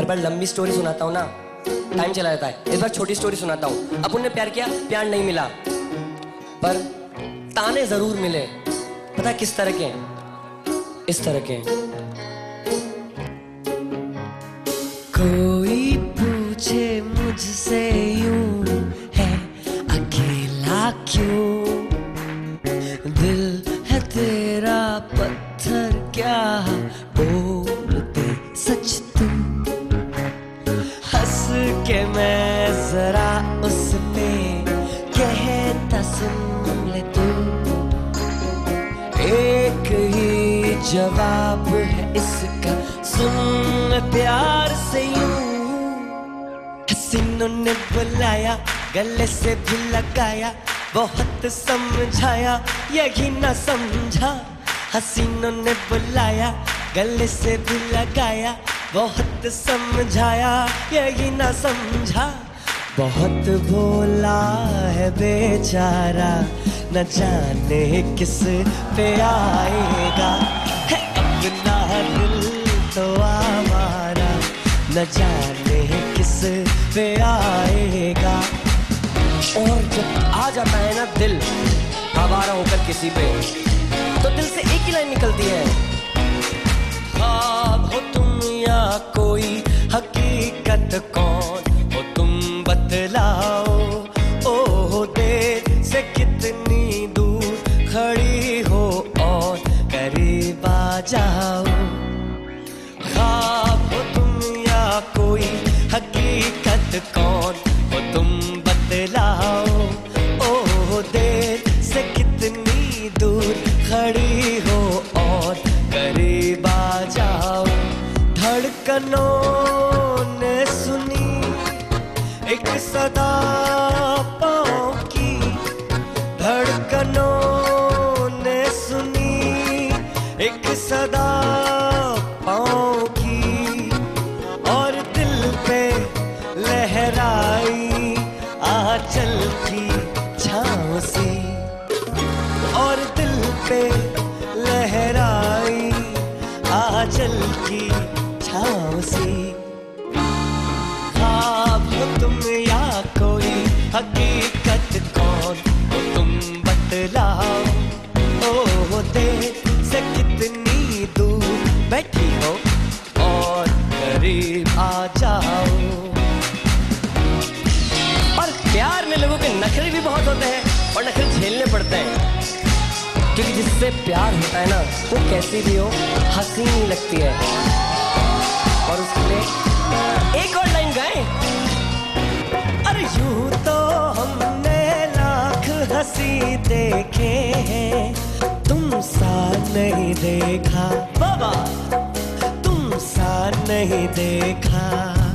हर बार लंबी स्टोरी सुनाता हूँ ना। टाइम चला जाता है। इस बार छोटी स्टोरी सुनाता हूँ। अपन ने प्यार किया, प्यार नहीं मिला। पर ताने ज़रूर मिले। पता किस तरह के इस तरह के कोई पूछे मुझसे यूँ है, अकेला क्यों? दिल है तेरा, पत्थर क्या बोल दे सच उस कहता, सुन ले तू। एक ही जवाब है इसका, सुन प्यार से यूँ। हसीनों ने बुलाया, गले से भी लगाया, बहुत समझाया, यही ना समझा। हसीनों ने बुलाया, गले से भी लगाया, बहुत समझाया, यही ना समझा। बहुत भोला है बेचारा, न जाने किस पे आएगा। अपना दिल तो आवारा न जाने किस पे आएगा। और जब आ जाता है ना दिल, आवारा होकर किसी पे तो दिल से एक ही लाइन निकलती है। हो। जाओ। ख्वाब हो तुम या कोई, हकीकत कौन हो तुम बतलाओ। ओ देर से कितनी दूर खड़ी हो और करीब आ जाओ। धड़कनों ने सुनी एक सदा एक सदा पाँव की और दिल पे लहराई आंचल की छाँव सी और दिल पे लहराई आंचल की छाँव सी। हो तुम या कोई हकीकत करीब आ जाओ। और प्यार में लोगों के नखरे भी बहुत होते हैं और नखरे झेलने पड़ते हैं। क्योंकि जिससे प्यार होता है ना, वो कैसी भी हो हसीन लगती है। और उसके एक और लाइन गाएँ अरे यूँ तो हमने लाख हँसी देखे हैं, तुम साथ नहीं देखा। बाबा! नहीं देखा।